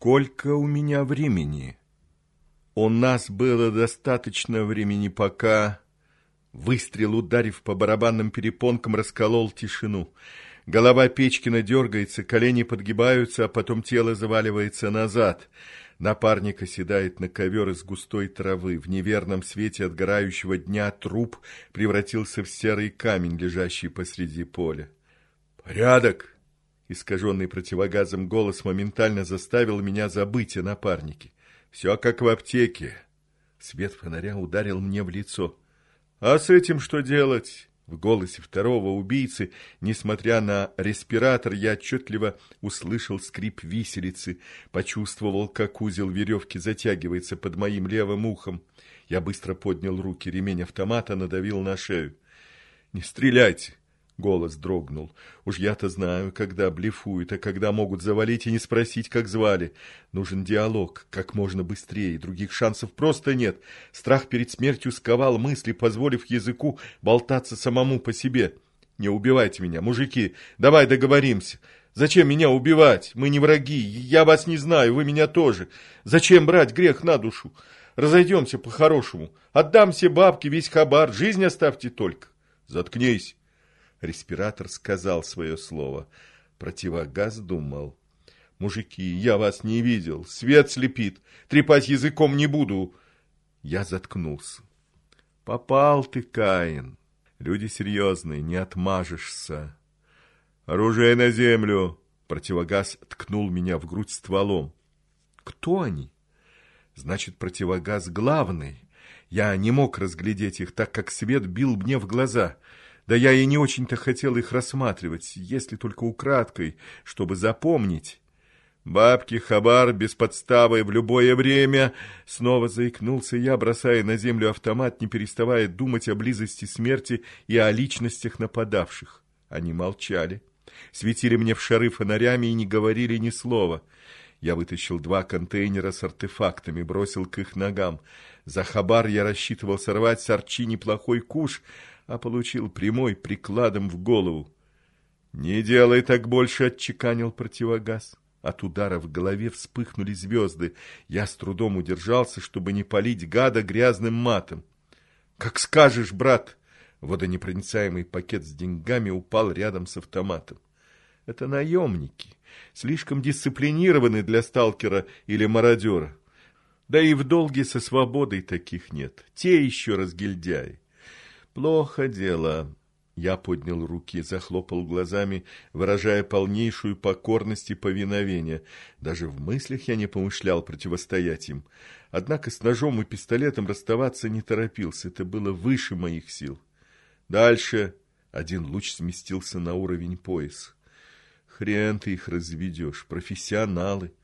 Сколько у меня времени? У нас было достаточно времени, пока... Выстрел, ударив по барабанным перепонкам, расколол тишину. Голова Печкина дергается, колени подгибаются, а потом тело заваливается назад. Напарник оседает на ковер из густой травы. В неверном свете отгорающего дня труп превратился в серый камень, лежащий посреди поля. «Порядок!» Искаженный противогазом голос моментально заставил меня забыть о напарнике. «Все как в аптеке!» Свет фонаря ударил мне в лицо. «А с этим что делать?» В голосе второго убийцы, несмотря на респиратор, я отчетливо услышал скрип виселицы, почувствовал, как узел веревки затягивается под моим левым ухом. Я быстро поднял руки, ремень автомата надавил на шею. «Не стреляйте! Голос дрогнул. Уж я-то знаю, когда блефуют, а когда могут завалить и не спросить, как звали. Нужен диалог, как можно быстрее, других шансов просто нет. Страх перед смертью сковал мысли, позволив языку болтаться самому по себе. Не убивайте меня, мужики, давай договоримся. Зачем меня убивать? Мы не враги, я вас не знаю, вы меня тоже. Зачем брать грех на душу? Разойдемся по-хорошему. Отдам все бабки, весь хабар, жизнь оставьте только. Заткнись. Респиратор сказал свое слово. Противогаз думал. «Мужики, я вас не видел. Свет слепит. Трепать языком не буду». Я заткнулся. «Попал ты, Каин. Люди серьезные, не отмажешься». «Оружие на землю!» Противогаз ткнул меня в грудь стволом. «Кто они?» «Значит, противогаз главный». Я не мог разглядеть их, так как свет бил мне в глаза — да я и не очень-то хотел их рассматривать, если только украдкой, чтобы запомнить. Бабки, хабар, без подставы, в любое время. Снова заикнулся я, бросая на землю автомат, не переставая думать о близости смерти и о личностях нападавших. Они молчали, светили мне в шары фонарями и не говорили ни слова. Я вытащил два контейнера с артефактами, бросил к их ногам. За хабар я рассчитывал сорвать с арчи неплохой куш, а получил прямой прикладом в голову. «Не делай так больше!» — отчеканил противогаз. От удара в голове вспыхнули звезды. Я с трудом удержался, чтобы не полить гада грязным матом. «Как скажешь, брат!» Водонепроницаемый пакет с деньгами упал рядом с автоматом. Это наемники, слишком дисциплинированы для сталкера или мародера. Да и в долге со свободой таких нет. Те еще разгильдяи. Плохо дело. Я поднял руки, захлопал глазами, выражая полнейшую покорность и повиновение. Даже в мыслях я не помышлял противостоять им. Однако с ножом и пистолетом расставаться не торопился. Это было выше моих сил. Дальше один луч сместился на уровень пояса. Хрен ты их разведешь, профессионалы.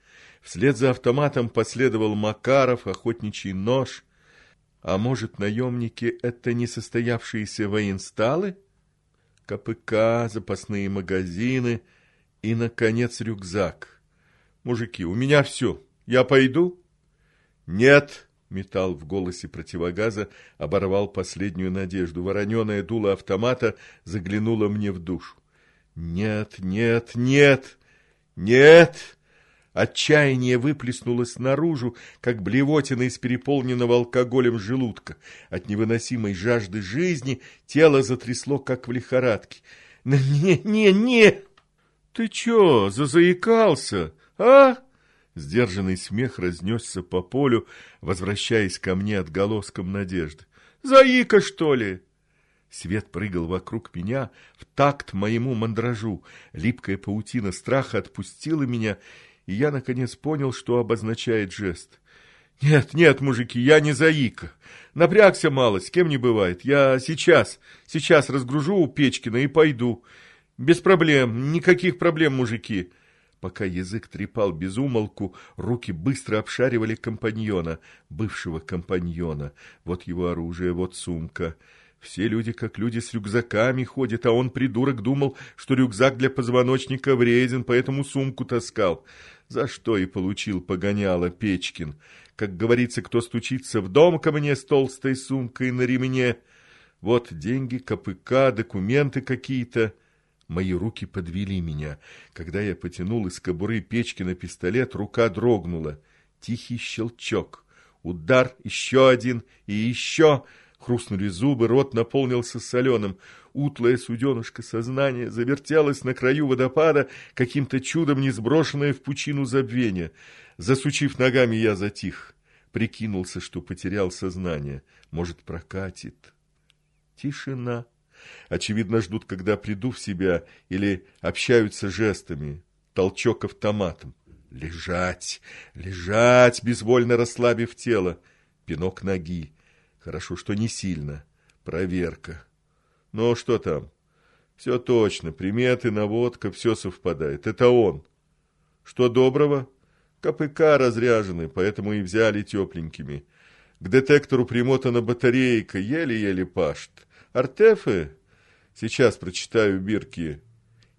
Вслед за автоматом последовал Макаров, охотничий нож — а может, наемники — это несостоявшиеся военсталы? КПК, запасные магазины и, наконец, рюкзак. Мужики, у меня все. Я пойду? Нет, металл в голосе противогаза оборвал последнюю надежду. Вороненое дуло автомата заглянуло мне в душу. Нет, нет, нет, нет! Отчаяние выплеснулось наружу, как блевотина из переполненного алкоголем желудка. От невыносимой жажды жизни тело затрясло, как в лихорадке. «Не, не, не! Ты чё, зазаикался, а?» Сдержанный смех разнесся по полю, возвращаясь ко мне отголоском надежды. «Заика, что ли?» Свет прыгал вокруг меня в такт моему мандражу. Липкая паутина страха отпустила меня, и я, наконец, понял, что обозначает жест. «Нет, нет, мужики, я не заика. Напрягся мало, с кем не бывает. Я сейчас, сейчас разгружу у Печкина и пойду. Без проблем, никаких проблем, мужики». Пока язык трепал без умолку, руки быстро обшаривали компаньона, бывшего компаньона. Вот его оружие, вот сумка. Все люди как люди с рюкзаками ходят, а он, придурок, думал, что рюкзак для позвоночника вреден, поэтому сумку таскал за что и получил погоняло Печкин. Как говорится, кто стучится в дом ко мне с толстой сумкой на ремне. Вот деньги, КПК, документы какие-то. Мои руки подвели меня. Когда я потянул из кобуры печки на пистолет, рука дрогнула. Тихий щелчок. Удар, еще один и еще... Хрустнули зубы, рот наполнился соленым. Утлое суденышко сознания завертелось на краю водопада, каким-то чудом не сброшенное в пучину забвения. Засучив ногами, я затих. Прикинулся, что потерял сознание. Может, прокатит. Тишина. Очевидно, ждут, когда приду в себя, или общаются жестами. Толчок автоматом. Лежать, лежать, безвольно расслабив тело. Пинок ноги. Хорошо, что не сильно. Проверка. Ну, что там? Все точно, приметы, наводка, все совпадает. Это он. Что доброго? КПК разряжены, поэтому и взяли тепленькими. К детектору примотана батарейка, еле-еле пашт. Артефы? Сейчас прочитаю бирки.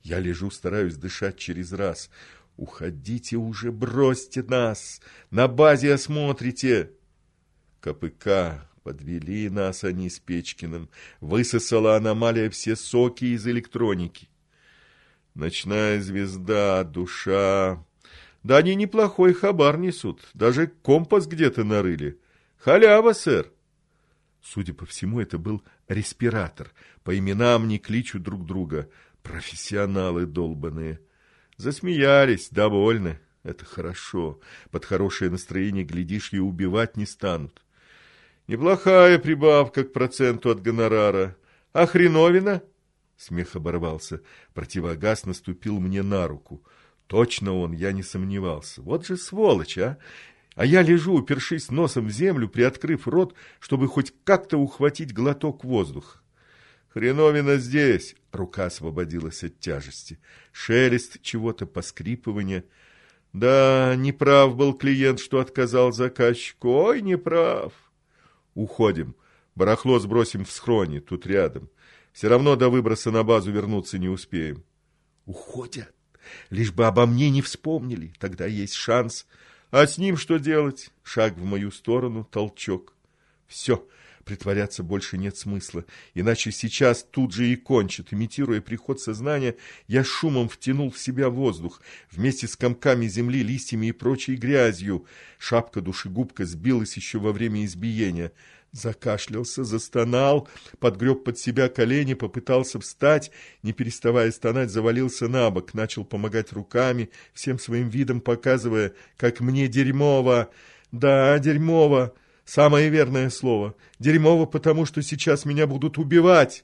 Я лежу, стараюсь дышать через раз. Уходите уже, бросьте нас. На базе осмотрите. КПК, Подвели нас они с Печкиным. Высосала аномалия все соки из электроники. Ночная звезда, душа. Да они неплохой хабар несут. Даже компас где-то нарыли. Халява, сэр. Судя по всему, это был респиратор. По именам не кличут друг друга. Профессионалы долбаные. Засмеялись, довольны. Это хорошо. Под хорошее настроение, глядишь, и убивать не станут. Неплохая прибавка к проценту от гонорара. А хреновина? Смех оборвался. Противогаз наступил мне на руку. Точно он, я не сомневался. Вот же сволочь, а! А я лежу, упершись носом в землю, приоткрыв рот, чтобы хоть как-то ухватить глоток воздуха. Хреновина здесь. Рука освободилась от тяжести. Шелест чего-то, поскрипывание. Да, неправ был клиент, что отказал заказчику. Ой, неправ. Уходим. Барахло сбросим в схроне, тут рядом. Все равно до выброса на базу вернуться не успеем. Уходят. Лишь бы обо мне не вспомнили. Тогда есть шанс. А с ним что делать? Шаг в мою сторону, толчок. Все. Притворяться больше нет смысла, иначе сейчас тут же и кончит. Имитируя приход сознания, я шумом втянул в себя воздух, вместе с комками земли, листьями и прочей грязью. Шапка душегубка сбилась еще во время избиения. Закашлялся, застонал, подгреб под себя колени, попытался встать, не переставая стонать, завалился на бок, начал помогать руками, всем своим видом показывая, как мне дерьмово. Да, дерьмово. Самое верное слово. Дерьмово, потому что сейчас меня будут убивать.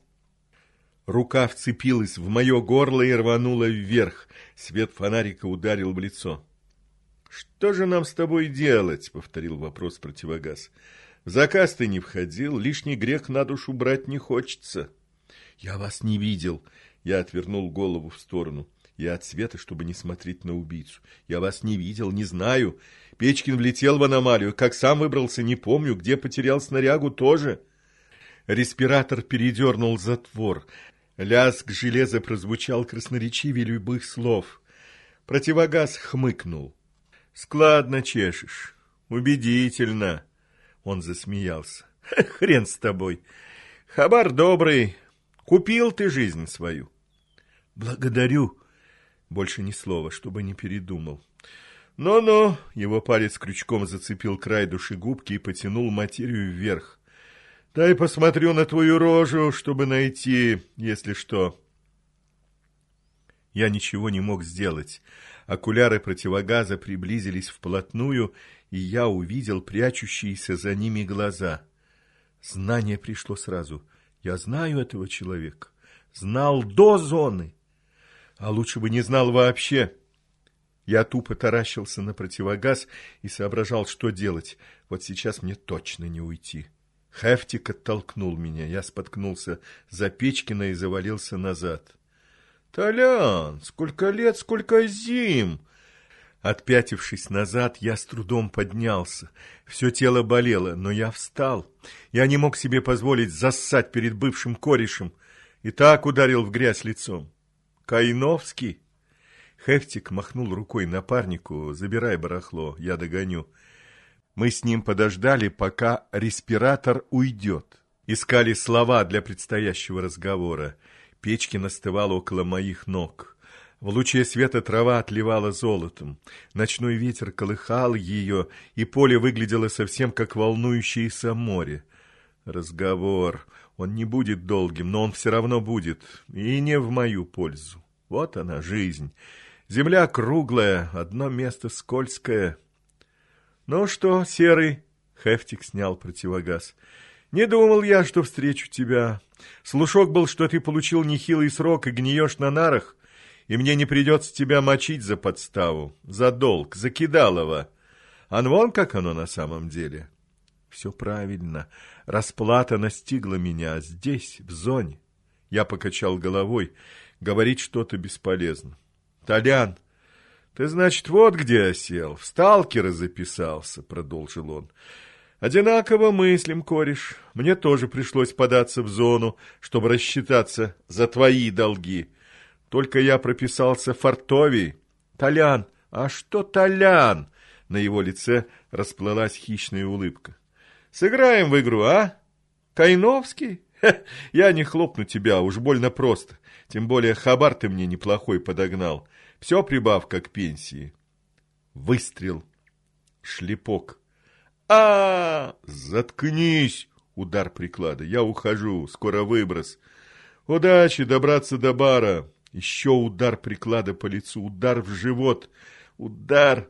Рука вцепилась в мое горло и рванула вверх. Свет фонарика ударил в лицо. «Что же нам с тобой делать?» — повторил вопрос противогаз. «В заказ ты не входил, лишний грех на душу брать не хочется». «Я вас не видел». Я отвернул голову в сторону. Я от света, чтобы не смотреть на убийцу. Я вас не видел, не знаю. Печкин влетел в аномалию. Как сам выбрался, не помню. Где потерял снарягу, тоже. Респиратор передернул затвор. Лязг железа прозвучал красноречивее любых слов. Противогаз хмыкнул. «Складно чешешь. Убедительно». Он засмеялся. «Хрен с тобой. Хабар добрый. Купил ты жизнь свою». «Благодарю», больше ни слова, чтобы не передумал. «Ну-ну!» — его палец крючком зацепил край душегубки и потянул материю вверх. «Дай посмотрю на твою рожу, чтобы найти, если что». Я ничего не мог сделать. Окуляры противогаза приблизились вплотную, и я увидел прячущиеся за ними глаза. Знание пришло сразу. Я знаю этого человека. Знал до зоны. А лучше бы не знал вообще. Я тупо таращился на противогаз и соображал, что делать. Вот сейчас мне точно не уйти. Хефтик оттолкнул меня. Я споткнулся за Печкина и завалился назад. «Толян, сколько лет, сколько зим!» Отпятившись назад, я с трудом поднялся. Все тело болело, но я встал. Я не мог себе позволить зассать перед бывшим корешем. И так ударил в грязь лицом. Кайновский? Хефтик махнул рукой напарнику, забирай барахло, я догоню. Мы с ним подождали, пока респиратор уйдет. Искали слова для предстоящего разговора. Печки настывала около моих ног. В луче света трава отливала золотом. Ночной ветер колыхал ее, и поле выглядело совсем как волнующееся море. Разговор. Он не будет долгим, но он все равно будет, и не в мою пользу. Вот она, жизнь. Земля круглая, одно место скользкое. Ну что, Серый? Хефтик снял противогаз. Не думал я, что встречу тебя. Слушок был, что ты получил нехилый срок и гниешь на нарах, и мне не придется тебя мочить за подставу, за долг, за кидалово. А вон как оно на самом деле. Все правильно. Расплата настигла меня здесь, в зоне. Я покачал головой. Говорить что-то бесполезно. Толян, ты, значит, вот где осел, в сталкера записался, продолжил он. Одинаково мыслим, кореш. Мне тоже пришлось податься в зону, чтобы рассчитаться за твои долги. Только я прописался фартовей. Толян, а что Толян? На его лице расплылась хищная улыбка. Сыграем в игру, а? Кайновский? Я не хлопну тебя, уж больно просто. Тем более хабар ты мне неплохой подогнал. Все прибавка к пенсии. Выстрел. Шлепок. а, Заткнись! Удар приклада. Я ухожу. Скоро выброс. Удачи добраться до бара. Еще удар приклада по лицу. Удар в живот. Удар.